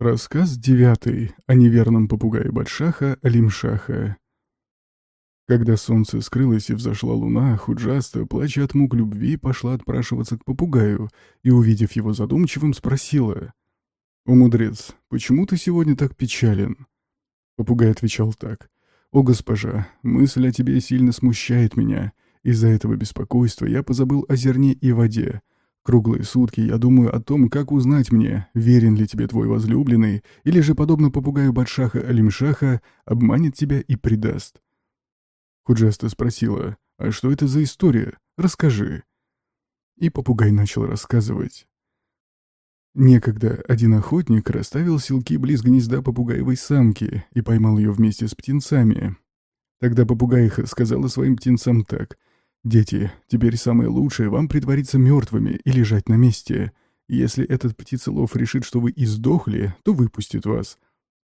Рассказ девятый о неверном попугае Батшаха Алимшаха. Когда солнце скрылось и взошла луна, Худжаста, плача от мук любви, пошла отпрашиваться к попугаю и, увидев его задумчивым, спросила. «О, мудрец, почему ты сегодня так печален?» Попугай отвечал так. «О, госпожа, мысль о тебе сильно смущает меня. Из-за этого беспокойства я позабыл о зерне и воде. Круглые сутки я думаю о том, как узнать мне, верен ли тебе твой возлюбленный, или же, подобно попугаю Батшаха Алимшаха, обманет тебя и предаст. Худжаста спросила, а что это за история? Расскажи. И попугай начал рассказывать. Некогда один охотник расставил силки близ гнезда попугаевой самки и поймал ее вместе с птенцами. Тогда попугайха сказала своим птенцам так — «Дети, теперь самое лучшее вам притвориться мертвыми и лежать на месте. Если этот птицелов решит, что вы издохли, то выпустит вас.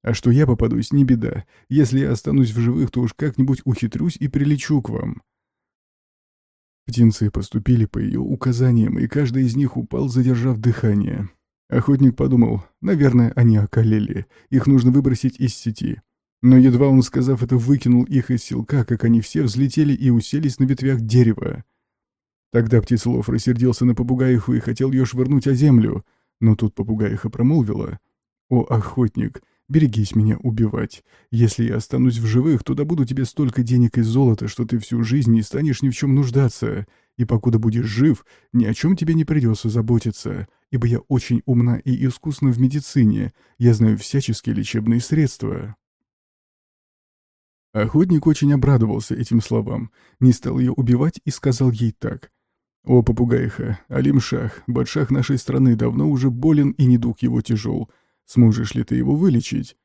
А что я попадусь, не беда. Если я останусь в живых, то уж как-нибудь ухитрюсь и прилечу к вам». Птенцы поступили по ее указаниям, и каждый из них упал, задержав дыхание. Охотник подумал, наверное, они околели, их нужно выбросить из сети. Но едва он, сказав это, выкинул их из селка, как они все взлетели и уселись на ветвях дерева. Тогда птицелов рассердился на попугаиху и хотел ее швырнуть о землю, но тут попугаиха промолвила. «О, охотник, берегись меня убивать. Если я останусь в живых, то добуду тебе столько денег и золота, что ты всю жизнь не станешь ни в чем нуждаться, и покуда будешь жив, ни о чем тебе не придется заботиться, ибо я очень умна и искусна в медицине, я знаю всяческие лечебные средства». Охотник очень обрадовался этим словам, не стал ее убивать и сказал ей так. «О, попугайха, Алимшах, Батшах нашей страны давно уже болен и недуг его тяжел. Сможешь ли ты его вылечить?»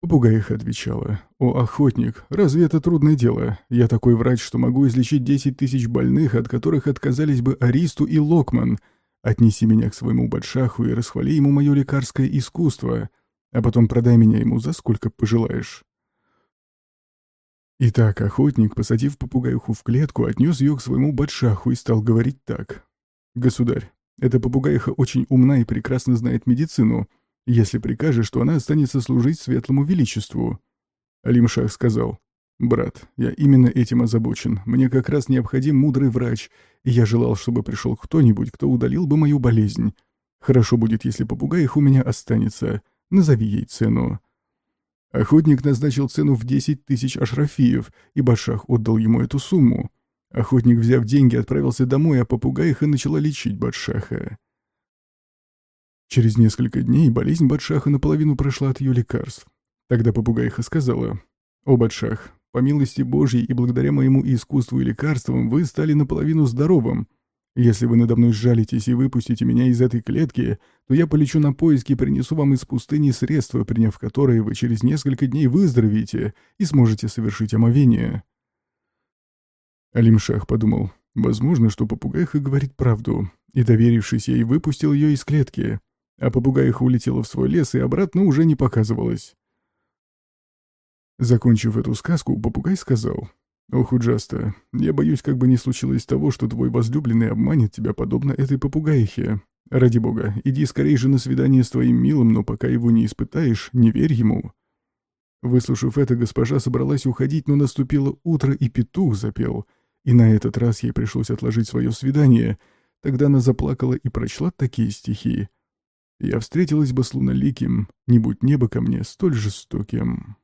Попугайха отвечала. «О, охотник, разве это трудное дело? Я такой врач, что могу излечить десять тысяч больных, от которых отказались бы Аристу и Локман. Отнеси меня к своему Батшаху и расхвали ему мое лекарское искусство, а потом продай меня ему за сколько пожелаешь». Итак, охотник, посадив попугаюху в клетку, отнес ее к своему батшаху и стал говорить так. «Государь, эта попугайха очень умна и прекрасно знает медицину. Если прикажешь, то она останется служить светлому величеству». Алимшах сказал, «Брат, я именно этим озабочен. Мне как раз необходим мудрый врач, и я желал, чтобы пришел кто-нибудь, кто удалил бы мою болезнь. Хорошо будет, если попугайха у меня останется. Назови ей цену». Охотник назначил цену в 10 тысяч ашрафиев, и Башах отдал ему эту сумму. Охотник, взяв деньги, отправился домой, а попугаиха начала лечить Батшаха. Через несколько дней болезнь Батшаха наполовину прошла от ее лекарств. Тогда попугаиха сказала, «О, Батшах, по милости Божьей и благодаря моему искусству и лекарствам вы стали наполовину здоровым. Если вы надо мной сжалитесь и выпустите меня из этой клетки, то я полечу на поиски и принесу вам из пустыни средства, приняв которые вы через несколько дней выздоровеете и сможете совершить омовение». Алимшах подумал, возможно, что попугайха говорит правду, и, доверившись ей, выпустил ее из клетки, а попугайха улетела в свой лес и обратно уже не показывалась. Закончив эту сказку, попугай сказал, «Ох, Уджаста, я боюсь, как бы не случилось того, что твой возлюбленный обманет тебя подобно этой попугайхе. Ради бога, иди скорее же на свидание с твоим милым, но пока его не испытаешь, не верь ему». Выслушав это, госпожа собралась уходить, но наступило утро, и петух запел. И на этот раз ей пришлось отложить свое свидание. Тогда она заплакала и прочла такие стихи. «Я встретилась бы с луноликим, не будь небо ко мне столь жестоким».